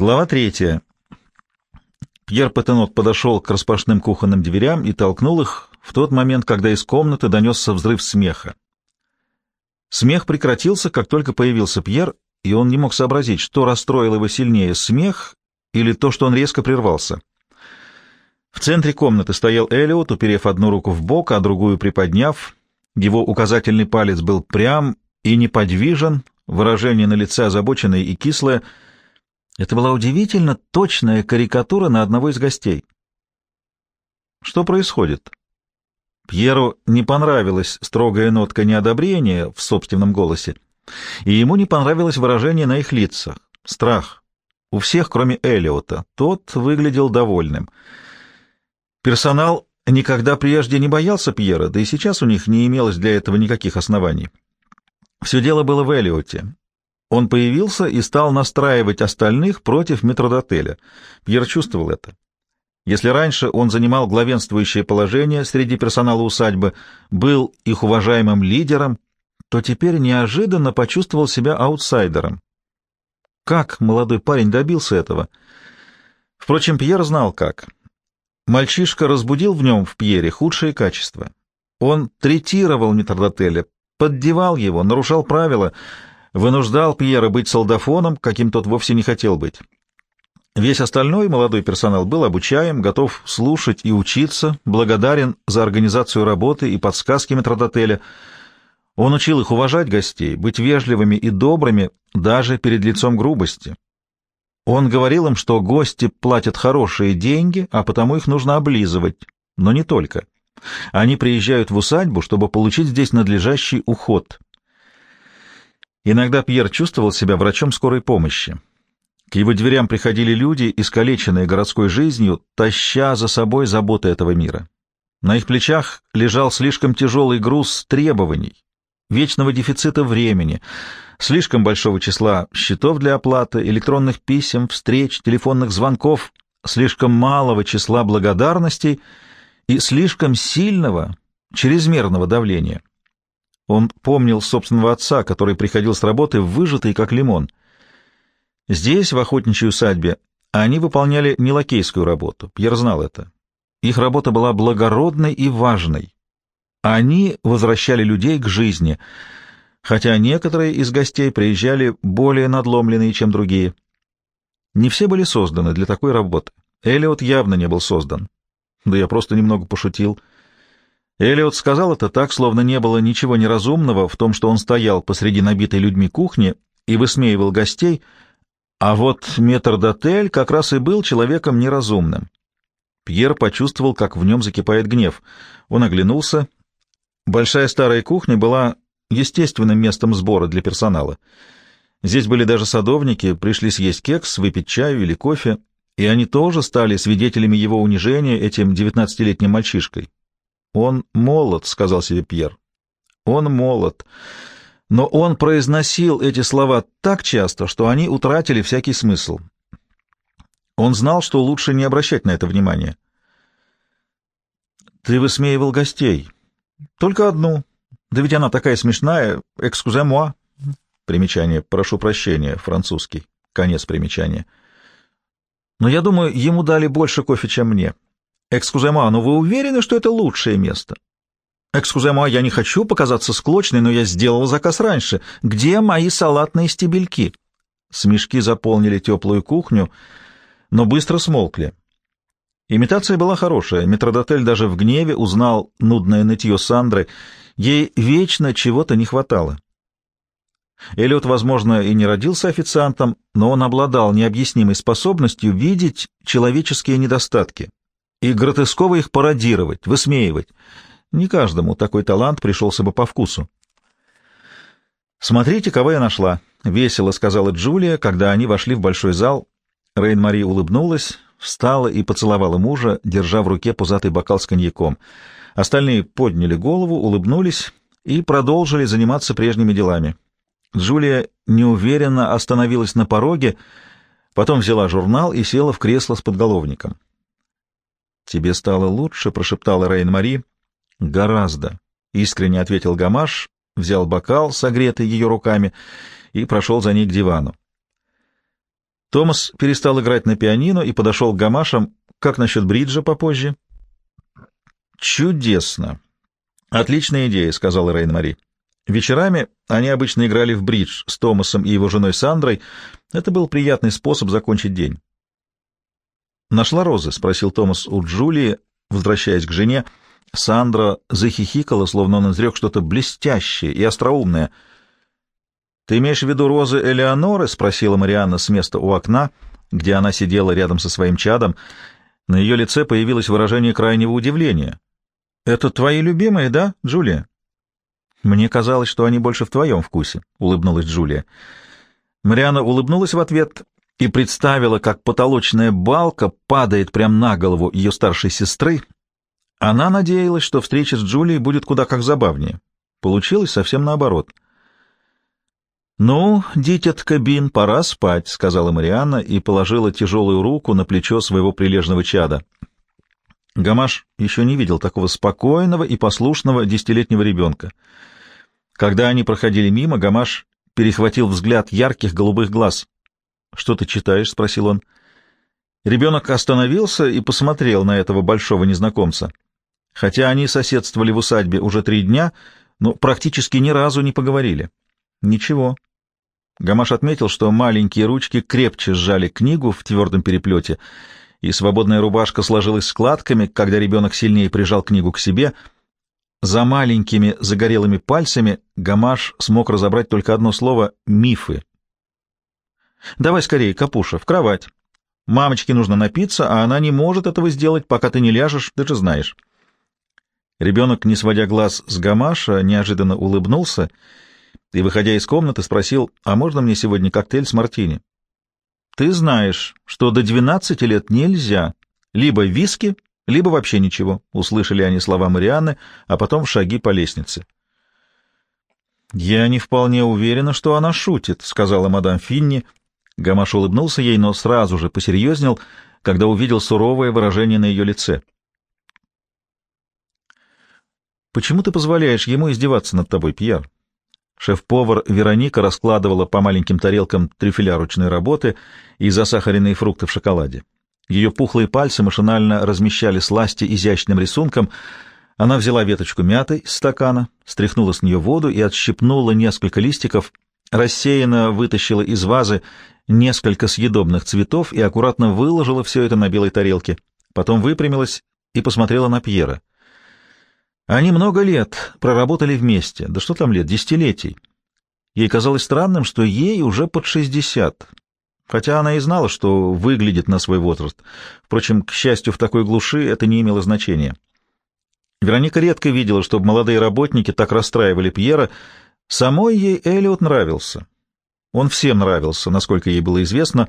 Глава третья. Пьер Патенот подошел к распашным кухонным дверям и толкнул их в тот момент, когда из комнаты донесся взрыв смеха. Смех прекратился, как только появился Пьер, и он не мог сообразить, что расстроило его сильнее — смех или то, что он резко прервался. В центре комнаты стоял Элиот, уперев одну руку в бок, а другую приподняв. Его указательный палец был прям и неподвижен, выражение на лице озабоченное и кислое. Это была удивительно точная карикатура на одного из гостей. Что происходит? Пьеру не понравилась строгая нотка неодобрения в собственном голосе, и ему не понравилось выражение на их лицах — страх. У всех, кроме Элиота, тот выглядел довольным. Персонал никогда прежде не боялся Пьера, да и сейчас у них не имелось для этого никаких оснований. Все дело было в Элиоте. Он появился и стал настраивать остальных против метродотеля. Пьер чувствовал это. Если раньше он занимал главенствующее положение среди персонала усадьбы, был их уважаемым лидером, то теперь неожиданно почувствовал себя аутсайдером. Как молодой парень добился этого? Впрочем, Пьер знал как. Мальчишка разбудил в нем, в Пьере, худшие качества. Он третировал метрдотеля, поддевал его, нарушал правила, вынуждал Пьера быть солдафоном, каким тот вовсе не хотел быть. Весь остальной молодой персонал был обучаем, готов слушать и учиться, благодарен за организацию работы и подсказки метродотеля. Он учил их уважать гостей, быть вежливыми и добрыми даже перед лицом грубости. Он говорил им, что гости платят хорошие деньги, а потому их нужно облизывать, но не только. Они приезжают в усадьбу, чтобы получить здесь надлежащий уход. Иногда Пьер чувствовал себя врачом скорой помощи. К его дверям приходили люди, искалеченные городской жизнью, таща за собой заботы этого мира. На их плечах лежал слишком тяжелый груз требований, вечного дефицита времени, слишком большого числа счетов для оплаты, электронных писем, встреч, телефонных звонков, слишком малого числа благодарностей и слишком сильного, чрезмерного давления. Он помнил собственного отца, который приходил с работы выжатый, как лимон — Здесь, в охотничьей усадьбе, они выполняли не лакейскую работу. Пьер знал это. Их работа была благородной и важной. Они возвращали людей к жизни, хотя некоторые из гостей приезжали более надломленные, чем другие. Не все были созданы для такой работы. Элиот явно не был создан. Да я просто немного пошутил. Элиот сказал это так, словно не было ничего неразумного в том, что он стоял посреди набитой людьми кухни и высмеивал гостей — а вот метрдотель как раз и был человеком неразумным. Пьер почувствовал, как в нем закипает гнев. Он оглянулся. Большая старая кухня была естественным местом сбора для персонала. Здесь были даже садовники, пришли съесть кекс, выпить чаю или кофе, и они тоже стали свидетелями его унижения этим девятнадцатилетним мальчишкой. «Он молод», — сказал себе Пьер. «Он молод» но он произносил эти слова так часто, что они утратили всякий смысл. Он знал, что лучше не обращать на это внимания. «Ты высмеивал гостей. Только одну. Да ведь она такая смешная. Экскузе-муа». Примечание «прошу прощения», французский. Конец примечания. «Но я думаю, ему дали больше кофе, чем мне. Экскузе-муа, но вы уверены, что это лучшее место?» «Экскузема, я не хочу показаться склочной, но я сделал заказ раньше. Где мои салатные стебельки?» Смешки заполнили теплую кухню, но быстро смолкли. Имитация была хорошая. Метродотель даже в гневе узнал нудное нытье Сандры. Ей вечно чего-то не хватало. Эллиот, возможно, и не родился официантом, но он обладал необъяснимой способностью видеть человеческие недостатки и гротесково их пародировать, высмеивать. Не каждому такой талант пришелся бы по вкусу. «Смотрите, кого я нашла», — весело сказала Джулия, когда они вошли в большой зал. Рейн-Мари улыбнулась, встала и поцеловала мужа, держа в руке пузатый бокал с коньяком. Остальные подняли голову, улыбнулись и продолжили заниматься прежними делами. Джулия неуверенно остановилась на пороге, потом взяла журнал и села в кресло с подголовником. «Тебе стало лучше?» — прошептала Рейн-Мари. «Гораздо», — искренне ответил Гамаш, взял бокал, согретый ее руками, и прошел за ней к дивану. Томас перестал играть на пианино и подошел к гамашам. Как насчет бриджа попозже? Чудесно. Отличная идея, сказала Рейн-Мари. Вечерами они обычно играли в бридж с Томасом и его женой Сандрой. Это был приятный способ закончить день. «Нашла розы?» — спросил Томас у Джулии, возвращаясь к жене. Сандра захихикала, словно он изрек что-то блестящее и остроумное. «Ты имеешь в виду розы Элеоноры?» — спросила Марианна с места у окна, где она сидела рядом со своим чадом. На ее лице появилось выражение крайнего удивления. «Это твои любимые, да, Джулия?» «Мне казалось, что они больше в твоем вкусе», — улыбнулась Джулия. Марианна улыбнулась в ответ и представила, как потолочная балка падает прямо на голову ее старшей сестры. Она надеялась, что встреча с Джулией будет куда как забавнее. Получилось совсем наоборот. «Ну, дитятка Бин, пора спать», — сказала Марианна и положила тяжелую руку на плечо своего прилежного чада. Гамаш еще не видел такого спокойного и послушного десятилетнего ребенка. Когда они проходили мимо, Гамаш перехватил взгляд ярких голубых глаз. «Что ты читаешь?» — спросил он. Ребенок остановился и посмотрел на этого большого незнакомца. Хотя они соседствовали в усадьбе уже три дня, но практически ни разу не поговорили. Ничего. Гамаш отметил, что маленькие ручки крепче сжали книгу в твердом переплете, и свободная рубашка сложилась складками, когда ребенок сильнее прижал книгу к себе. За маленькими загорелыми пальцами Гамаш смог разобрать только одно слово — «мифы». Давай скорее, Капуша, в кровать. Мамочке нужно напиться, а она не может этого сделать, пока ты не ляжешь, ты же знаешь. Ребенок, не сводя глаз с Гамаша, неожиданно улыбнулся и, выходя из комнаты, спросил, а можно мне сегодня коктейль с мартини? Ты знаешь, что до двенадцати лет нельзя. Либо виски, либо вообще ничего. Услышали они слова Марианны, а потом шаги по лестнице. «Я не вполне уверена, что она шутит», — сказала мадам Финни, Гамаш улыбнулся ей, но сразу же посерьезнел, когда увидел суровое выражение на ее лице. «Почему ты позволяешь ему издеваться над тобой, Пьер?» Шеф-повар Вероника раскладывала по маленьким тарелкам трюфеля ручной работы и засахаренные фрукты в шоколаде. Ее пухлые пальцы машинально размещали сласти изящным рисунком. Она взяла веточку мяты из стакана, стряхнула с нее воду и отщипнула несколько листиков, рассеянно вытащила из вазы несколько съедобных цветов и аккуратно выложила все это на белой тарелке. Потом выпрямилась и посмотрела на Пьера. Они много лет проработали вместе, да что там лет, десятилетий. Ей казалось странным, что ей уже под шестьдесят, хотя она и знала, что выглядит на свой возраст. Впрочем, к счастью, в такой глуши это не имело значения. Вероника редко видела, чтобы молодые работники так расстраивали Пьера. Самой ей Элиот нравился. Он всем нравился, насколько ей было известно.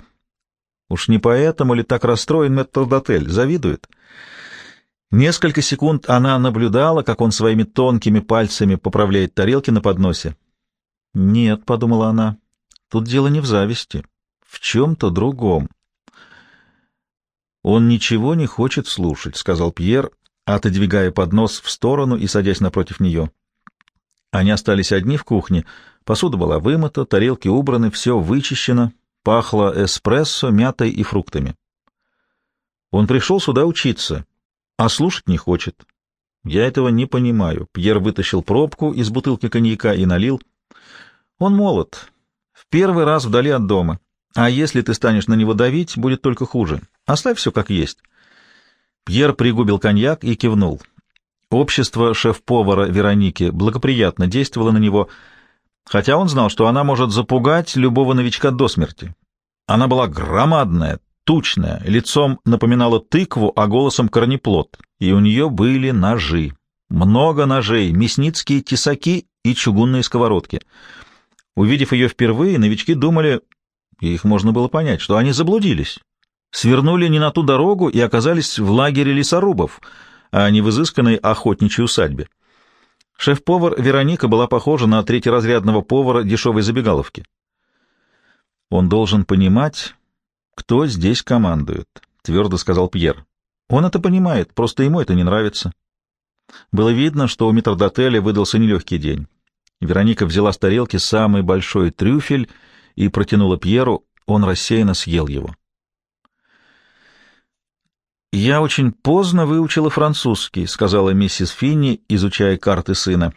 Уж не поэтому ли так расстроен метрдотель? Завидует? Несколько секунд она наблюдала, как он своими тонкими пальцами поправляет тарелки на подносе. «Нет», — подумала она, — «тут дело не в зависти, в чем-то другом». «Он ничего не хочет слушать», — сказал Пьер, отодвигая поднос в сторону и садясь напротив нее. Они остались одни в кухне — Посуда была вымыта, тарелки убраны, все вычищено, пахло эспрессо, мятой и фруктами. Он пришел сюда учиться, а слушать не хочет. Я этого не понимаю. Пьер вытащил пробку из бутылки коньяка и налил. Он молод. В первый раз вдали от дома. А если ты станешь на него давить, будет только хуже. Оставь все как есть. Пьер пригубил коньяк и кивнул. Общество шеф-повара Вероники благоприятно действовало на него — хотя он знал, что она может запугать любого новичка до смерти. Она была громадная, тучная, лицом напоминала тыкву, а голосом корнеплод, и у нее были ножи. Много ножей, мясницкие тесаки и чугунные сковородки. Увидев ее впервые, новички думали, и их можно было понять, что они заблудились, свернули не на ту дорогу и оказались в лагере лесорубов, а не в изысканной охотничьей усадьбе. Шеф-повар Вероника была похожа на третьеразрядного повара дешевой забегаловки. «Он должен понимать, кто здесь командует», — твердо сказал Пьер. «Он это понимает, просто ему это не нравится». Было видно, что у метрдотеля выдался нелегкий день. Вероника взяла с тарелки самый большой трюфель и протянула Пьеру. он рассеянно съел его. «Я очень поздно выучила французский», — сказала миссис Финни, изучая карты сына.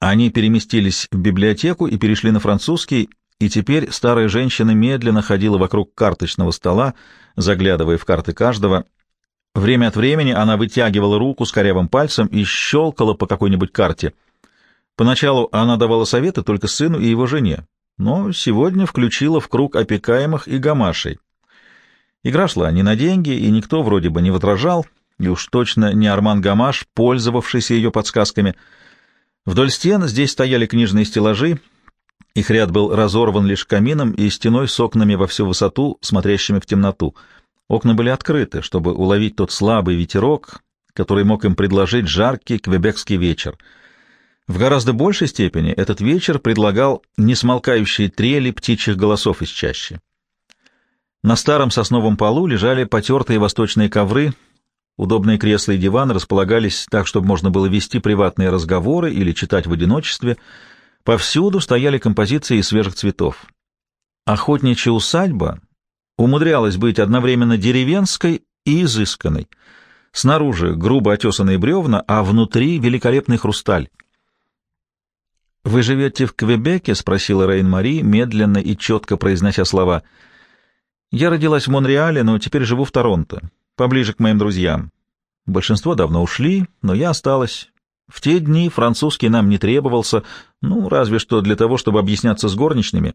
Они переместились в библиотеку и перешли на французский, и теперь старая женщина медленно ходила вокруг карточного стола, заглядывая в карты каждого. Время от времени она вытягивала руку с корявым пальцем и щелкала по какой-нибудь карте. Поначалу она давала советы только сыну и его жене, но сегодня включила в круг опекаемых и гамашей. Игра шла не на деньги, и никто вроде бы не возражал, и уж точно не Арман Гамаш, пользовавшийся ее подсказками. Вдоль стен здесь стояли книжные стеллажи, их ряд был разорван лишь камином и стеной с окнами во всю высоту, смотрящими в темноту. Окна были открыты, чтобы уловить тот слабый ветерок, который мог им предложить жаркий квебекский вечер. В гораздо большей степени этот вечер предлагал несмолкающие трели птичьих голосов из чащи. На старом сосновом полу лежали потертые восточные ковры, удобные кресла и диван располагались так, чтобы можно было вести приватные разговоры или читать в одиночестве. Повсюду стояли композиции из свежих цветов. Охотничья усадьба умудрялась быть одновременно деревенской и изысканной. Снаружи грубо отесанные бревна, а внутри великолепный хрусталь. «Вы живете в Квебеке?» — спросила Рейн-Мари, медленно и четко произнося слова — я родилась в Монреале, но теперь живу в Торонто, поближе к моим друзьям. Большинство давно ушли, но я осталась. В те дни французский нам не требовался, ну, разве что для того, чтобы объясняться с горничными.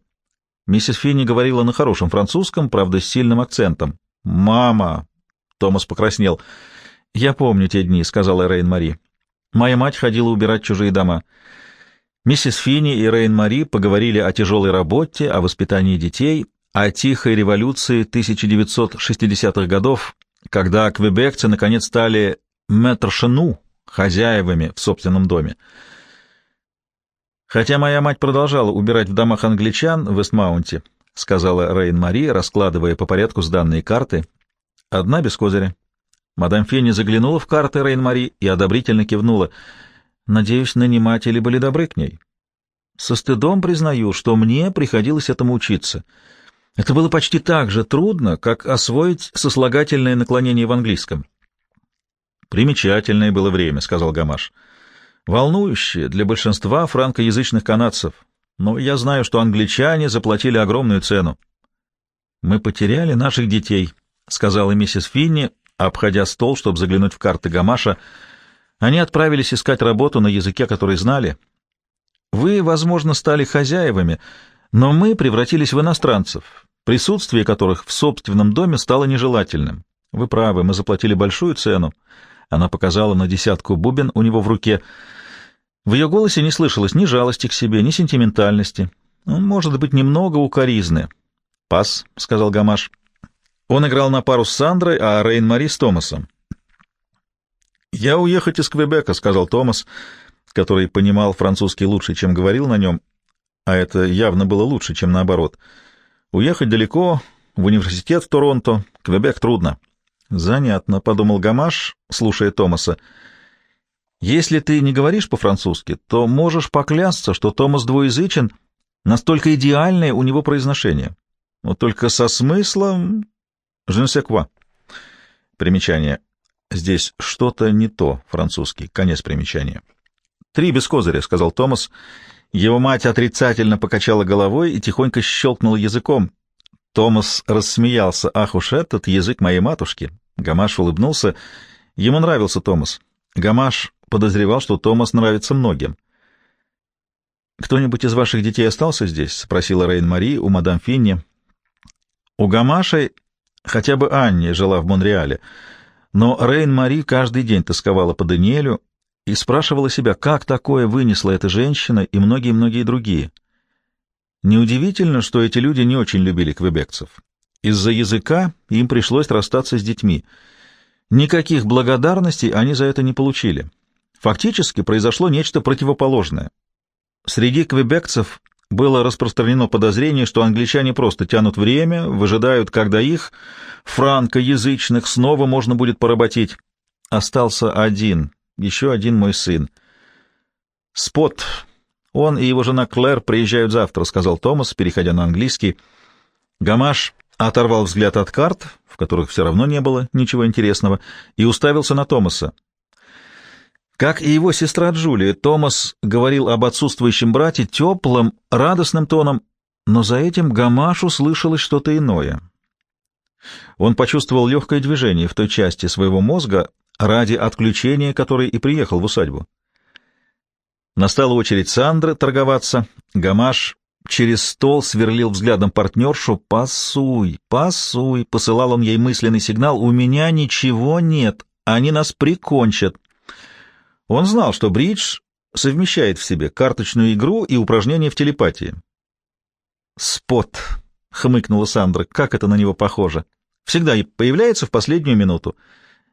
Миссис Финни говорила на хорошем французском, правда, с сильным акцентом. «Мама!» — Томас покраснел. «Я помню те дни», — сказала Рейн-Мари. «Моя мать ходила убирать чужие дома». Миссис Финни и Рейн-Мари поговорили о тяжелой работе, о воспитании детей, о тихой революции 1960-х годов, когда квебекцы наконец стали метршену, хозяевами в собственном доме. Хотя моя мать продолжала убирать в домах англичан в Вестмаунте, сказала Рейн-Мари, раскладывая по порядку сданные карты, одна без козыря. Мадам Фенни заглянула в карты Рейн-Мари и одобрительно кивнула. Надеюсь, наниматели были добры к ней. Со стыдом признаю, что мне приходилось этому учиться — это было почти так же трудно, как освоить сослагательное наклонение в английском. «Примечательное было время», — сказал Гамаш. «Волнующее для большинства франкоязычных канадцев, но я знаю, что англичане заплатили огромную цену». «Мы потеряли наших детей», — сказала миссис Финни, обходя стол, чтобы заглянуть в карты Гамаша. Они отправились искать работу на языке, который знали. «Вы, возможно, стали хозяевами», но мы превратились в иностранцев, присутствие которых в собственном доме стало нежелательным. Вы правы, мы заплатили большую цену. Она показала на десятку бубен у него в руке. В ее голосе не слышалось ни жалости к себе, ни сентиментальности. Ну, может быть, немного укоризны. «Пас», — сказал Гамаш. Он играл на пару с Сандрой, а Рейн-Мари с Томасом. «Я уехать из Квебека», — сказал Томас, который понимал французский лучше, чем говорил на нем, а это явно было лучше, чем наоборот. Уехать далеко, в университет в Торонто, Квебек трудно. Занятно, — подумал Гамаш, слушая Томаса. Если ты не говоришь по-французски, то можешь поклясться, что Томас двуязычен, настолько идеальное у него произношение. Вот только со смыслом... Quoi. Примечание. Здесь что-то не то, французский. Конец примечания. «Три без козыря», — сказал Томас, его мать отрицательно покачала головой и тихонько щелкнула языком. Томас рассмеялся. «Ах уж этот язык моей матушки!» Гамаш улыбнулся. Ему нравился Томас. Гамаш подозревал, что Томас нравится многим. «Кто-нибудь из ваших детей остался здесь?» — спросила Рейн-Мари у мадам Финни. У Гамашей хотя бы Анни жила в Монреале, но Рейн-Мари каждый день тосковала по Даниэлю и спрашивала себя, как такое вынесла эта женщина и многие-многие другие. Неудивительно, что эти люди не очень любили квебекцев. Из-за языка им пришлось расстаться с детьми. Никаких благодарностей они за это не получили. Фактически произошло нечто противоположное. Среди квебекцев было распространено подозрение, что англичане просто тянут время, выжидают, когда их, франкоязычных, снова можно будет поработить. Остался один еще один мой сын. Спот. Он и его жена Клэр приезжают завтра, сказал Томас, переходя на английский. Гамаш оторвал взгляд от карт, в которых все равно не было ничего интересного, и уставился на Томаса. Как и его сестра Джулия, Томас говорил об отсутствующем брате теплым, радостным тоном, но за этим Гамашу слышалось что-то иное. Он почувствовал легкое движение в той части своего мозга, ради отключения которой и приехал в усадьбу. Настала очередь Сандры торговаться. Гамаш через стол сверлил взглядом партнершу. «Пасуй, пасуй!» — посылал он ей мысленный сигнал. «У меня ничего нет, они нас прикончат». Он знал, что бридж совмещает в себе карточную игру и упражнения в телепатии. «Спот», — хмыкнула Сандра, — «как это на него похоже? Всегда появляется в последнюю минуту.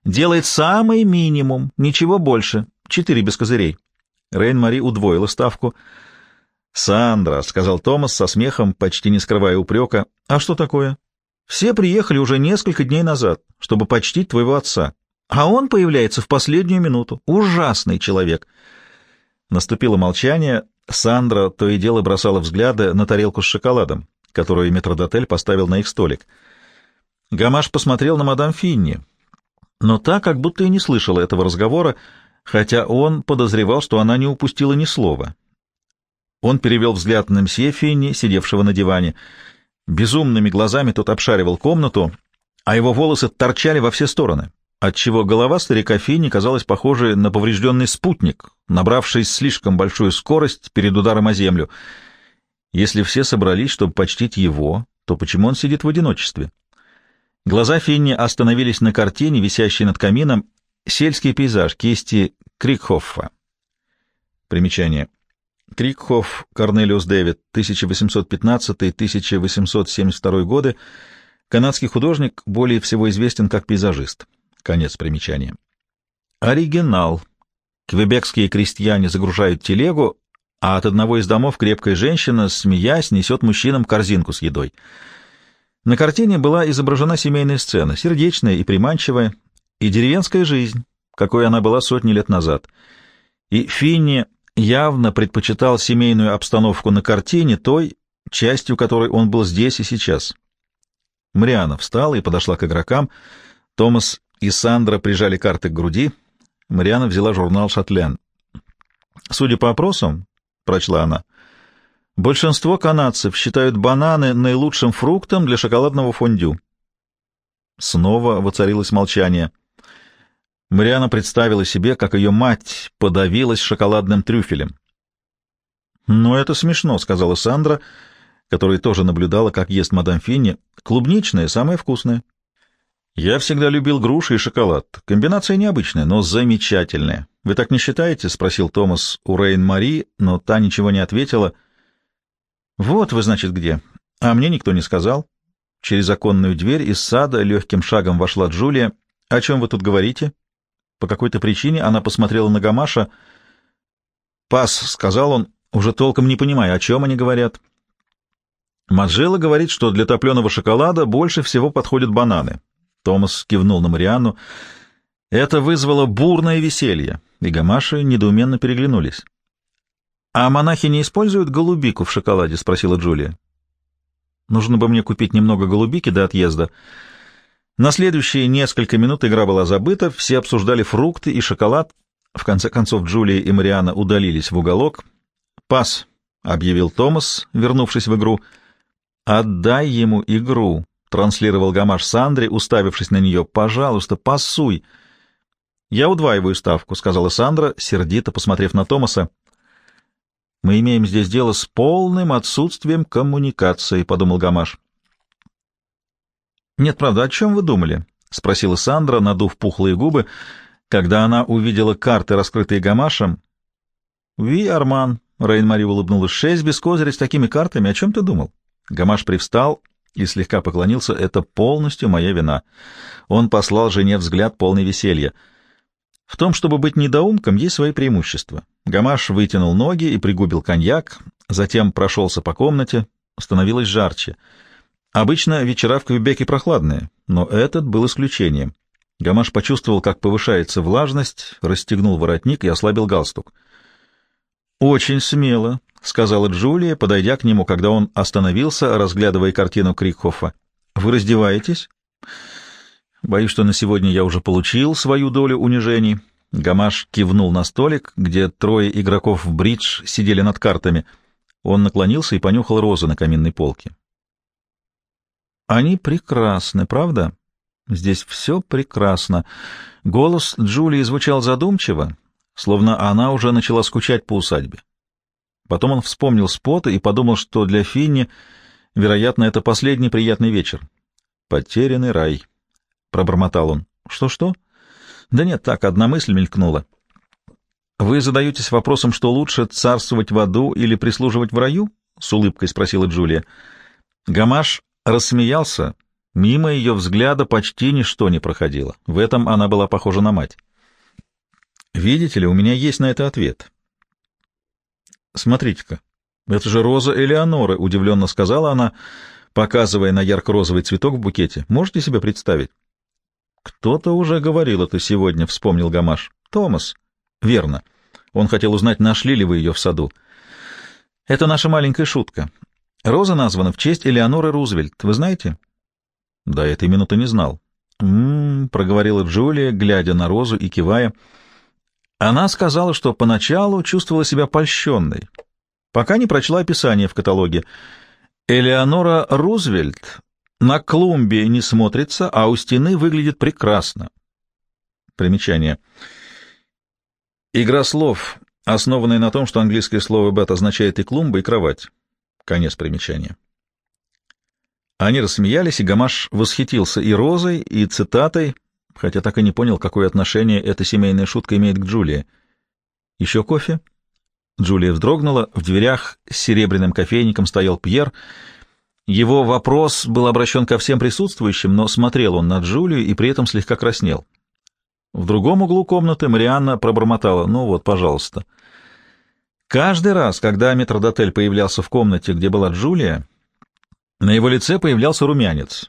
Делает самый минимум, ничего больше. Четыре без козырей». Рейн-Мари удвоила ставку. «Сандра», — сказал Томас со смехом, почти не скрывая упрека, — «а что такое? Все приехали уже несколько дней назад, чтобы почтить твоего отца. А он появляется в последнюю минуту. Ужасный человек. Наступило молчание. Сандра то и дело бросала взгляды на тарелку с шоколадом, которую метродотель поставил на их столик. Гамаш посмотрел на мадам Финни, но та как будто и не слышала этого разговора, хотя он подозревал, что она не упустила ни слова. Он перевел взгляд на мсье сидевшего на диване. Безумными глазами тот обшаривал комнату, а его волосы торчали во все стороны отчего голова старика Финни казалась похожей на поврежденный спутник, набравший слишком большую скорость перед ударом о землю. Если все собрались, чтобы почтить его, то почему он сидит в одиночестве? Глаза Финни остановились на картине, висящей над камином, «Сельский пейзаж» кисти Крикхоффа. Примечание. Крикхофф Корнелиус Дэвид, 1815-1872 годы, канадский художник, более всего известен как пейзажист. Конец примечания. Оригинал. Квебекские крестьяне загружают телегу, а от одного из домов крепкая женщина, смеясь, несет мужчинам корзинку с едой. На картине была изображена семейная сцена, сердечная и приманчивая, и деревенская жизнь, какой она была сотни лет назад. И Финни явно предпочитал семейную обстановку на картине той, частью которой он был здесь и сейчас. Мариана встала и подошла к игрокам. Томас и Сандра прижали карты к груди. Мариана взяла журнал «Шатлен». «Судя по опросам», — прочла она, — «большинство канадцев считают бананы наилучшим фруктом для шоколадного фондю». Снова воцарилось молчание. Мариана представила себе, как ее мать подавилась шоколадным трюфелем. «Ну, это смешно», — сказала Сандра, которая тоже наблюдала, как ест мадам Финни. «Клубничное — самое вкусное». Я всегда любил груши и шоколад. Комбинация необычная, но замечательная. Вы так не считаете? спросил Томас у Рейн-Мари, но та ничего не ответила. Вот вы, значит, где. А мне никто не сказал. Через оконную дверь из сада легким шагом вошла Джулия. О чем вы тут говорите? По какой-то причине она посмотрела на Гамаша. «Пас», — сказал он, уже толком не понимая, о чем они говорят. Маджела говорит, что для топленого шоколада больше всего подходят бананы. Томас кивнул на Марианну. Это вызвало бурное веселье, и Гамаши недоуменно переглянулись. — А монахи не используют голубику в шоколаде? — спросила Джулия. — Нужно бы мне купить немного голубики до отъезда. На следующие несколько минут игра была забыта, все обсуждали фрукты и шоколад. В конце концов Джулия и Мариана удалились в уголок. «Пас», — объявил Томас, вернувшись в игру. «Отдай ему игру», — транслировал Гамаш Сандре, уставившись на нее. «Пожалуйста, пасуй!» «Я удваиваю ставку», — сказала Сандра, сердито посмотрев на Томаса. «Мы имеем здесь дело с полным отсутствием коммуникации», — подумал Гамаш. «Нет, правда, о чем вы думали?» — спросила Сандра, надув пухлые губы, когда она увидела карты, раскрытые Гамашем. «Ви, Арман», — Рейн-Мари улыбнулась, — «шесть без козыря с такими картами. О чем ты думал?» Гамаш привстал и слегка поклонился. «Это полностью моя вина». Он послал жене взгляд полный веселья. В том, чтобы быть недоумком, есть свои преимущества. Гамаш вытянул ноги и пригубил коньяк, затем прошелся по комнате, становилось жарче. Обычно вечера в Квебеке прохладные, но этот был исключением. Гамаш почувствовал, как повышается влажность, расстегнул воротник и ослабил галстук. «Очень смело», — сказала Джулия, подойдя к нему, когда он остановился, разглядывая картину Крикхофа. — Вы раздеваетесь? — Боюсь, что на сегодня я уже получил свою долю унижений. Гамаш кивнул на столик, где трое игроков в бридж сидели над картами. Он наклонился и понюхал розы на каминной полке. — Они прекрасны, правда? Здесь все прекрасно. Голос Джулии звучал задумчиво, словно она уже начала скучать по усадьбе. Потом он вспомнил спота и подумал, что для Финни, вероятно, это последний приятный вечер. «Потерянный рай», — пробормотал он. «Что-что?» «Да нет, так, одна мысль мелькнула». «Вы задаетесь вопросом, что лучше, царствовать в аду или прислуживать в раю?» — с улыбкой спросила Джулия. Гамаш рассмеялся. Мимо ее взгляда почти ничто не проходило. В этом она была похожа на мать. «Видите ли, у меня есть на это ответ». «Смотрите-ка, это же роза Элеоноры», — удивленно сказала она, показывая на ярко-розовый цветок в букете. «Можете себе представить?» «Кто-то уже говорил это сегодня», — вспомнил Гамаш. «Томас». «Верно. Он хотел узнать, нашли ли вы ее в саду». «Это наша маленькая шутка. Роза названа в честь Элеоноры Рузвельт. Вы знаете?» «Да, этой минуты не знал». «М-м-м», проговорила Джулия, глядя на розу и кивая. Она сказала, что поначалу чувствовала себя польщенной, пока не прочла описание в каталоге. Элеонора Рузвельт на клумбе не смотрится, а у стены выглядит прекрасно. Примечание. Игра слов, основанная на том, что английское слово «бет» означает и клумба, и кровать. Конец примечания. Они рассмеялись, и Гамаш восхитился и розой, и цитатой, хотя так и не понял, какое отношение эта семейная шутка имеет к Джулии. «Еще кофе?» Джулия вздрогнула. В дверях с серебряным кофейником стоял Пьер. Его вопрос был обращен ко всем присутствующим, но смотрел он на Джулию и при этом слегка краснел. В другом углу комнаты Марианна пробормотала. «Ну вот, пожалуйста». Каждый раз, когда метродотель появлялся в комнате, где была Джулия, на его лице появлялся румянец.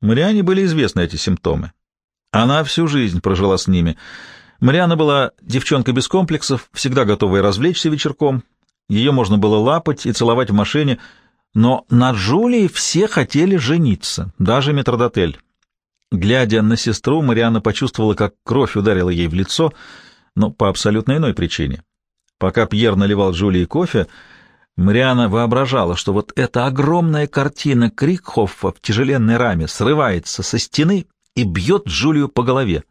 Мариане были известны эти симптомы. Она всю жизнь прожила с ними. Мариана была девчонка без комплексов, всегда готовая развлечься вечерком. Ее можно было лапать и целовать в машине, но на Джулии все хотели жениться, даже метродотель. Глядя на сестру, Мариана почувствовала, как кровь ударила ей в лицо, но по абсолютно иной причине. Пока Пьер наливал Джулии кофе, Мариана воображала, что вот эта огромная картина Крикхоффа в тяжеленной раме срывается со стены и бьет Джулию по голове.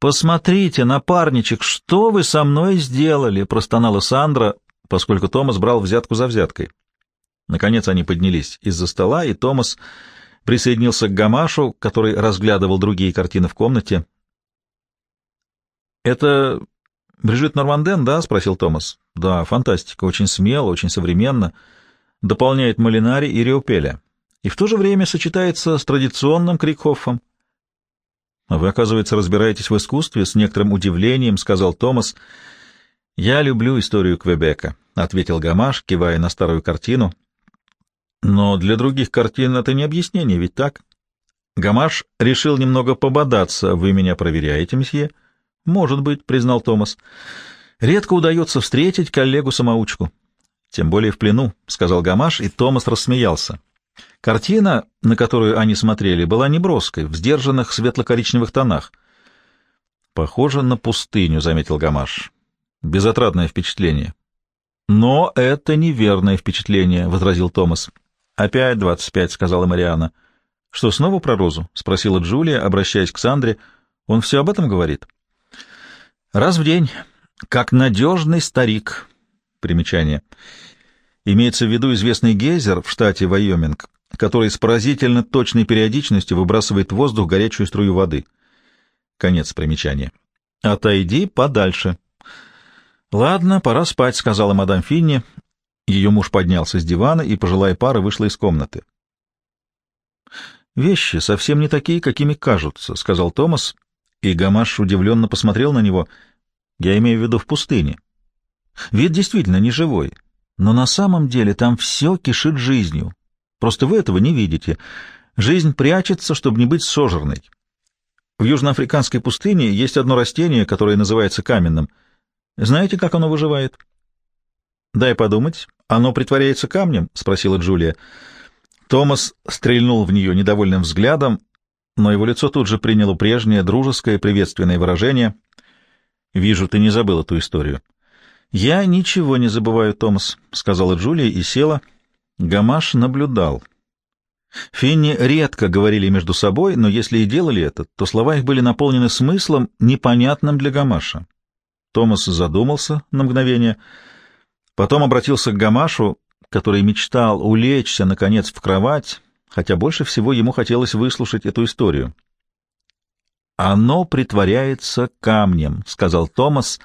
«Посмотрите, напарничек, что вы со мной сделали?» — простонала Сандра, поскольку Томас брал взятку за взяткой. Наконец они поднялись из-за стола, и Томас присоединился к Гамашу, который разглядывал другие картины в комнате. «Это Брижит Норманден, да?» — спросил Томас. «Да, фантастика, очень смело, очень современно. Дополняет Малинари и Риопеля и в то же время сочетается с традиционным Крикхоффом. «А «Вы, оказывается, разбираетесь в искусстве?» — с некоторым удивлением сказал Томас. «Я люблю историю Квебека», — ответил Гамаш, кивая на старую картину. «Но для других картин это не объяснение, ведь так?» Гамаш решил немного пободаться. «Вы меня проверяете, мсье?» «Может быть», — признал Томас. «Редко удается встретить коллегу-самоучку». «Тем более в плену», — сказал Гамаш, и Томас рассмеялся. Картина, на которую они смотрели, была неброской, в сдержанных светло-коричневых тонах. «Похоже на пустыню», — заметил Гамаш. «Безотрадное впечатление». «Но это неверное впечатление», — возразил Томас. «Опять двадцать пять», — сказала Мариана. «Что, снова про розу?» — спросила Джулия, обращаясь к Сандре. «Он все об этом говорит?» «Раз в день, как надежный старик». Примечание. Имеется в виду известный гейзер в штате Вайоминг, который с поразительно точной периодичностью выбрасывает в воздух горячую струю воды. Конец примечания. «Отойди подальше». «Ладно, пора спать», — сказала мадам Финни. Ее муж поднялся с дивана, и пожилая пара вышла из комнаты. «Вещи совсем не такие, какими кажутся», — сказал Томас, и Гамаш удивленно посмотрел на него. «Я имею в виду в пустыне. Вид действительно не живой, но на самом деле там все кишит жизнью. Просто вы этого не видите. Жизнь прячется, чтобы не быть сожранной. В южноафриканской пустыне есть одно растение, которое называется каменным. Знаете, как оно выживает? «Дай подумать. Оно притворяется камнем?» — спросила Джулия. Томас стрельнул в нее недовольным взглядом, но его лицо тут же приняло прежнее дружеское приветственное выражение. «Вижу, ты не забыл эту историю». «Я ничего не забываю, Томас», — сказала Джулия и села. Гамаш наблюдал. Финни редко говорили между собой, но если и делали это, то слова их были наполнены смыслом, непонятным для Гамаша. Томас задумался на мгновение, потом обратился к Гамашу, который мечтал улечься, наконец, в кровать, хотя больше всего ему хотелось выслушать эту историю. «Оно притворяется камнем», — сказал Томас,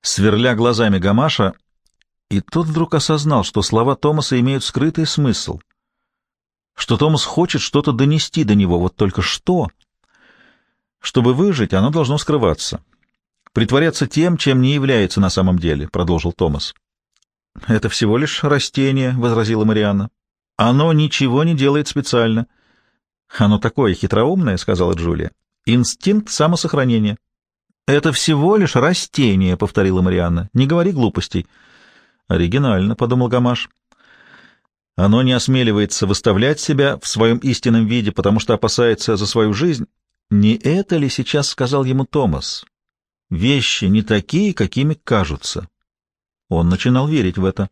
сверля глазами Гамаша, и тот вдруг осознал, что слова Томаса имеют скрытый смысл, что Томас хочет что-то донести до него, вот только что. Чтобы выжить, оно должно скрываться. Притворяться тем, чем не является на самом деле, — продолжил Томас. — Это всего лишь растение, — возразила Марианна. — Оно ничего не делает специально. — Оно такое хитроумное, — сказала Джулия. — Инстинкт самосохранения. — Это всего лишь растение, — повторила Марианна. — Не говори глупостей. — Оригинально, — подумал Гамаш. Оно не осмеливается выставлять себя в своем истинном виде, потому что опасается за свою жизнь. Не это ли сейчас сказал ему Томас? Вещи не такие, какими кажутся. Он начинал верить в это.